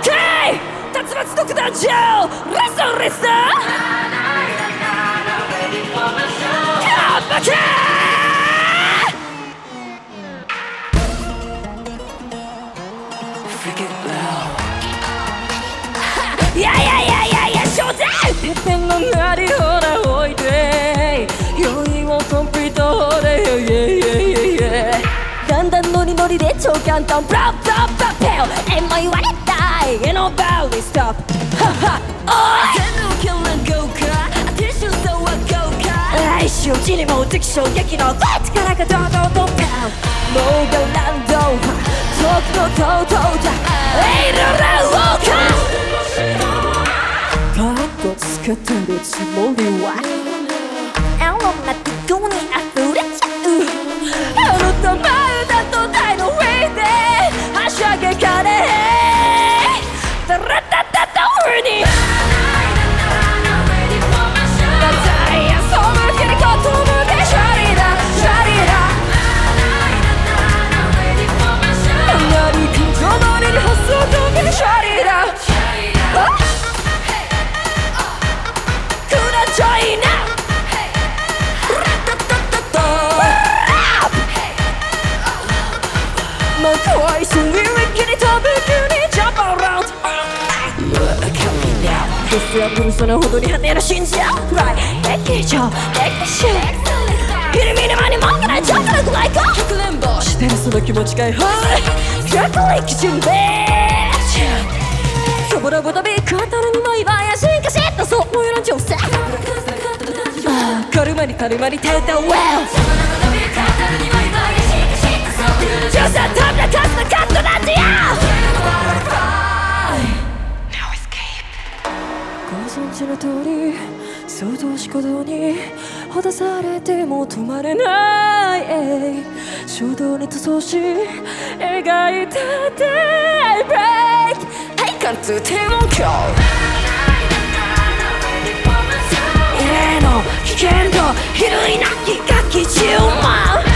OK 竜巻特団長レッソンレッソンバケいやいやいやいやいやティッシュソは豪華来週地にも敵衝撃の力が堂々とパンもうがランド遠くのとうとうだエイルラウォーカーカッコつけてるつもりはブスやブルそのほどに果てる信じ合うくらい劇場歴史ヒルミネマに負けないジャンプラグライカ100年棒してるその気持ちかい。はい。百力準備。そぼろぶとび語るにも今や進化したそう女性カルマにカルマにテータウェルなんてよ存知の通り相当し行動にほだされても止まれない。衝動に塗装し描い。たデイブレイクはい。貫通天文鏡異例の危険度比類なきガキ10万